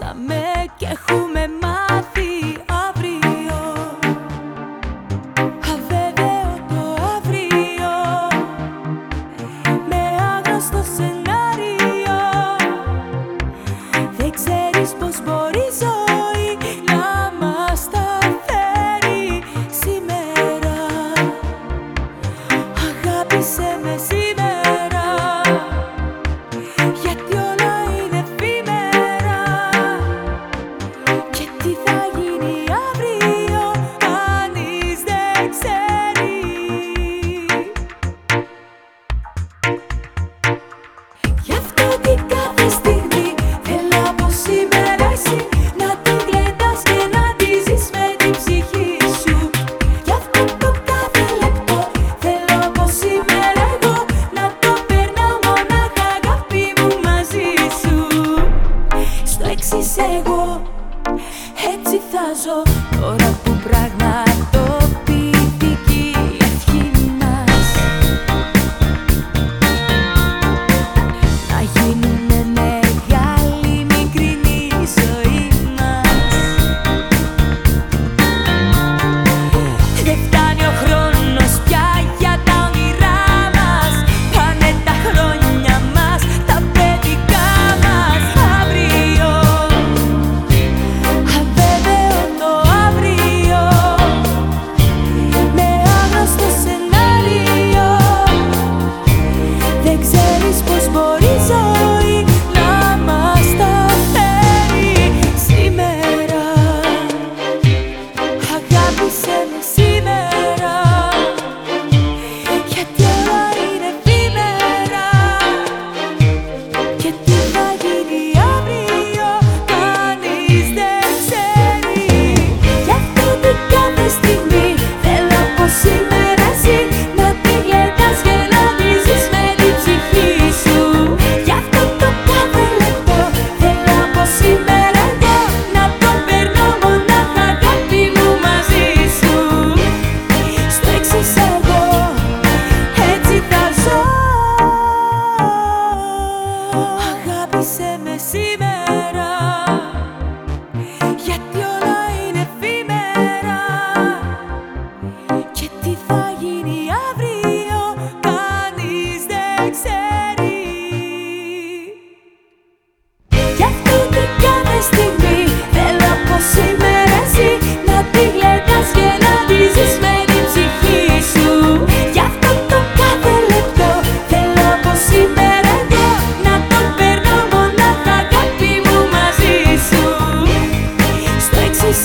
Bésame. στιγμή. Θέλω από σήμερα εσύ να τη γλεντάς και να τη ζεις με την ψυχή σου. Γι' αυτό το κάθε λεπτό θέλω από σήμερα εγώ Να τον περνώ μονάχα αγάπη μου μαζί σου. Στο εξής